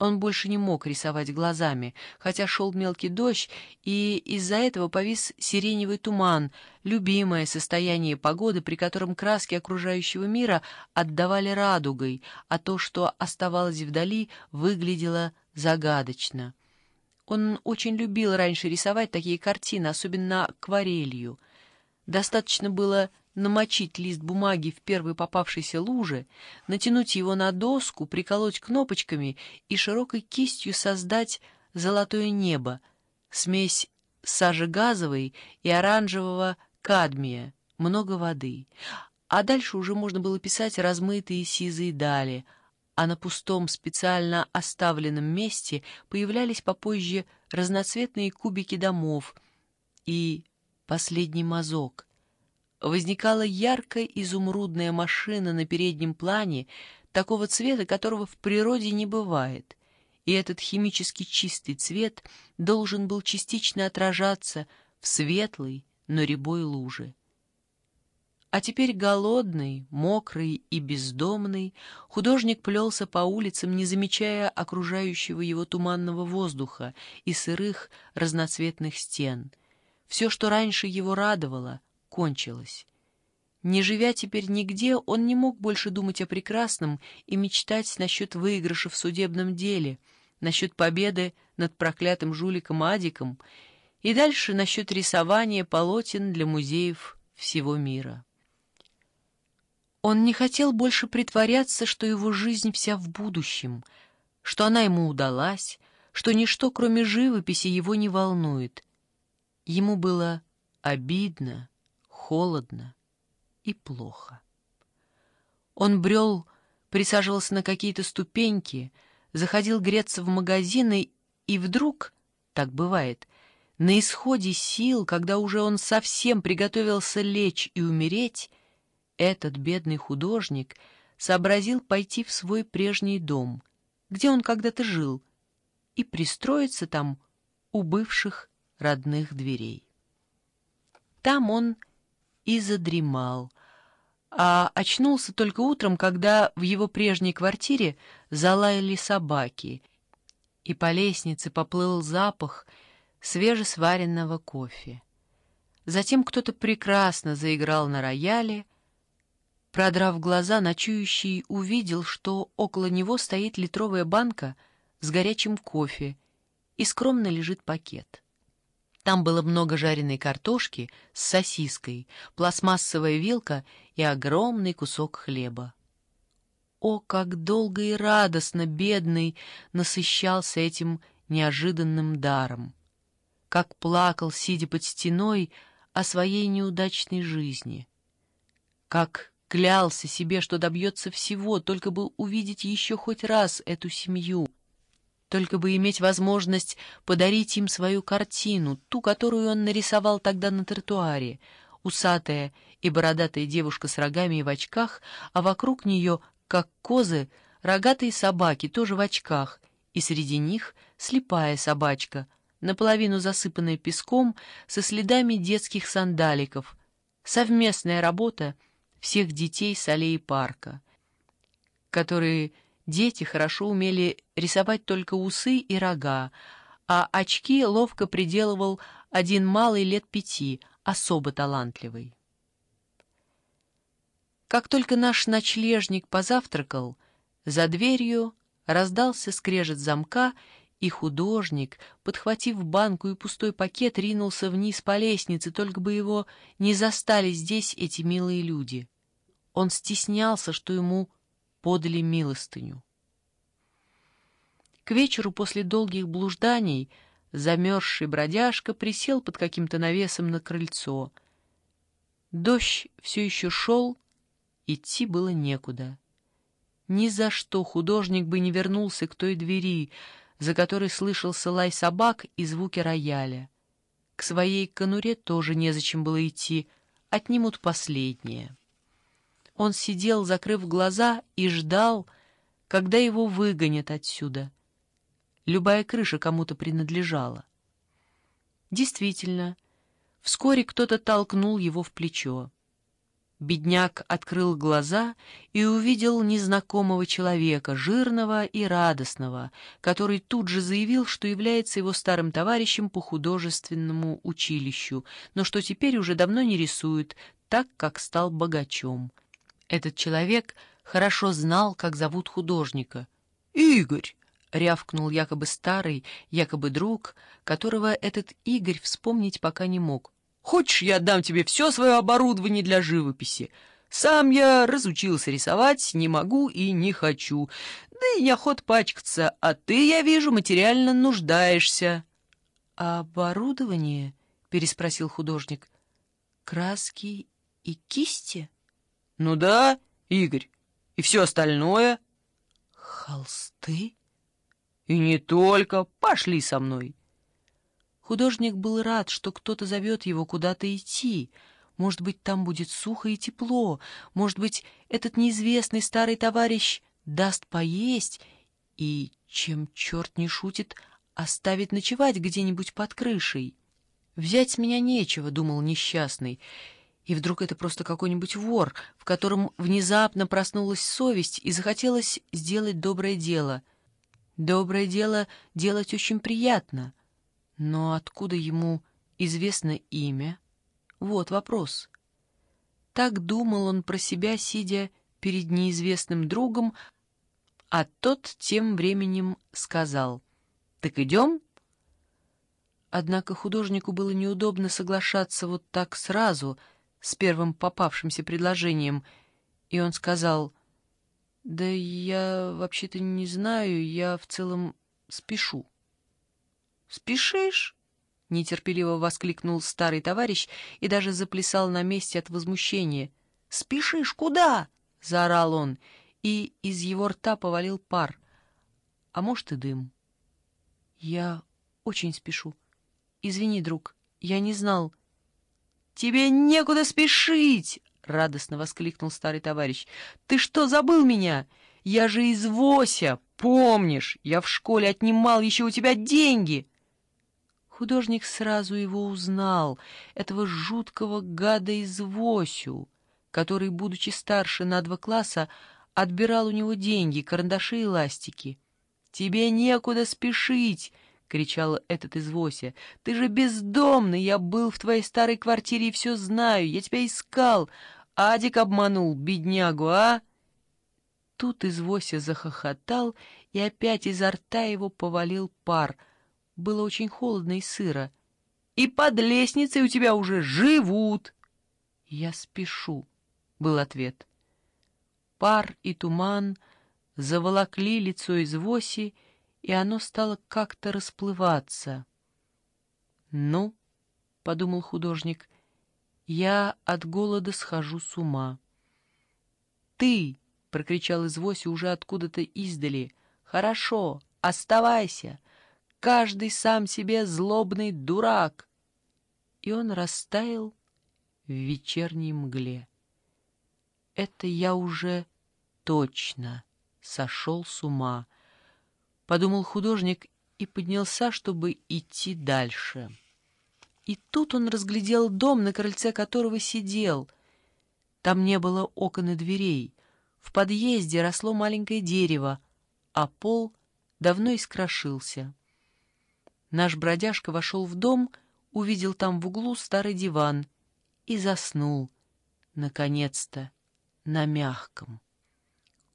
Он больше не мог рисовать глазами, хотя шел мелкий дождь, и из-за этого повис сиреневый туман, любимое состояние погоды, при котором краски окружающего мира отдавали радугой, а то, что оставалось вдали, выглядело загадочно. Он очень любил раньше рисовать такие картины, особенно акварелью. Достаточно было намочить лист бумаги в первой попавшейся луже, натянуть его на доску, приколоть кнопочками и широкой кистью создать золотое небо, смесь сажи газовой и оранжевого кадмия, много воды. А дальше уже можно было писать размытые сизые дали, а на пустом специально оставленном месте появлялись попозже разноцветные кубики домов и последний мазок — возникала яркая изумрудная машина на переднем плане, такого цвета, которого в природе не бывает, и этот химически чистый цвет должен был частично отражаться в светлой, но рябой луже. А теперь голодный, мокрый и бездомный, художник плелся по улицам, не замечая окружающего его туманного воздуха и сырых разноцветных стен. Все, что раньше его радовало — кончилось. Не живя теперь нигде, он не мог больше думать о прекрасном и мечтать насчет выигрыша в судебном деле, насчет победы над проклятым жуликом Адиком и дальше насчет рисования полотен для музеев всего мира. Он не хотел больше притворяться, что его жизнь вся в будущем, что она ему удалась, что ничто, кроме живописи, его не волнует. Ему было обидно, холодно и плохо. Он брел, присаживался на какие-то ступеньки, заходил греться в магазины, и вдруг, так бывает, на исходе сил, когда уже он совсем приготовился лечь и умереть, этот бедный художник сообразил пойти в свой прежний дом, где он когда-то жил, и пристроиться там у бывших родных дверей. Там он и задремал, а очнулся только утром, когда в его прежней квартире залаяли собаки, и по лестнице поплыл запах свежесваренного кофе. Затем кто-то прекрасно заиграл на рояле. Продрав глаза, ночующий увидел, что около него стоит литровая банка с горячим кофе и скромно лежит пакет. Там было много жареной картошки с сосиской, пластмассовая вилка и огромный кусок хлеба. О, как долго и радостно бедный насыщался этим неожиданным даром! Как плакал, сидя под стеной, о своей неудачной жизни! Как клялся себе, что добьется всего, только бы увидеть еще хоть раз эту семью — только бы иметь возможность подарить им свою картину, ту, которую он нарисовал тогда на тротуаре, усатая и бородатая девушка с рогами и в очках, а вокруг нее, как козы, рогатые собаки, тоже в очках, и среди них слепая собачка, наполовину засыпанная песком, со следами детских сандаликов, совместная работа всех детей с аллеи парка, которые Дети хорошо умели рисовать только усы и рога, а очки ловко приделывал один малый лет пяти, особо талантливый. Как только наш ночлежник позавтракал, за дверью раздался скрежет замка, и художник, подхватив банку и пустой пакет, ринулся вниз по лестнице, только бы его не застали здесь эти милые люди. Он стеснялся, что ему подали милостыню. К вечеру после долгих блужданий замерзший бродяжка присел под каким-то навесом на крыльцо. Дождь все еще шел, идти было некуда. Ни за что художник бы не вернулся к той двери, за которой слышался лай собак и звуки рояля. К своей конуре тоже незачем было идти, отнимут последнее. Он сидел, закрыв глаза, и ждал, когда его выгонят отсюда. Любая крыша кому-то принадлежала. Действительно, вскоре кто-то толкнул его в плечо. Бедняк открыл глаза и увидел незнакомого человека, жирного и радостного, который тут же заявил, что является его старым товарищем по художественному училищу, но что теперь уже давно не рисует, так как стал богачом. Этот человек хорошо знал, как зовут художника. «Игорь!» — рявкнул якобы старый, якобы друг, которого этот Игорь вспомнить пока не мог. Хочешь, я отдам тебе все свое оборудование для живописи? Сам я разучился рисовать, не могу и не хочу. Да и неохот пачкаться, а ты, я вижу, материально нуждаешься. «А оборудование?» — переспросил художник. «Краски и кисти?» «Ну да, Игорь, и все остальное». «Холсты?» «И не только. Пошли со мной». Художник был рад, что кто-то зовет его куда-то идти. Может быть, там будет сухо и тепло. Может быть, этот неизвестный старый товарищ даст поесть и, чем черт не шутит, оставит ночевать где-нибудь под крышей. «Взять с меня нечего», — думал несчастный. И вдруг это просто какой-нибудь вор, в котором внезапно проснулась совесть и захотелось сделать доброе дело. Доброе дело делать очень приятно — но откуда ему известно имя? Вот вопрос. Так думал он про себя, сидя перед неизвестным другом, а тот тем временем сказал «Так идем?» Однако художнику было неудобно соглашаться вот так сразу, с первым попавшимся предложением, и он сказал «Да я вообще-то не знаю, я в целом спешу». «Спешишь?» — нетерпеливо воскликнул старый товарищ и даже заплясал на месте от возмущения. «Спешишь куда?» — заорал он, и из его рта повалил пар. А может, и дым. «Я очень спешу. Извини, друг, я не знал». «Тебе некуда спешить!» — радостно воскликнул старый товарищ. «Ты что, забыл меня? Я же из Вося, помнишь? Я в школе отнимал еще у тебя деньги!» Художник сразу его узнал, этого жуткого гада из Восю, который, будучи старше на два класса, отбирал у него деньги, карандаши и ластики. «Тебе некуда спешить!» — кричал этот из Вося. «Ты же бездомный! Я был в твоей старой квартире и все знаю! Я тебя искал! Адик обманул, беднягу, а?» Тут из Вося захохотал, и опять изо рта его повалил пар — было очень холодно и сыро. «И под лестницей у тебя уже живут!» «Я спешу», — был ответ. Пар и туман заволокли лицо из воси, и оно стало как-то расплываться. «Ну», — подумал художник, — «я от голода схожу с ума». «Ты!» — прокричал из воси уже откуда-то издали. «Хорошо, оставайся!» каждый сам себе злобный дурак. И он растаял в вечерней мгле. Это я уже точно сошел с ума, подумал художник и поднялся, чтобы идти дальше. И тут он разглядел дом, на крыльце которого сидел. Там не было окон и дверей. В подъезде росло маленькое дерево, а пол давно искрошился. Наш бродяжка вошел в дом, увидел там в углу старый диван и заснул, наконец-то, на мягком.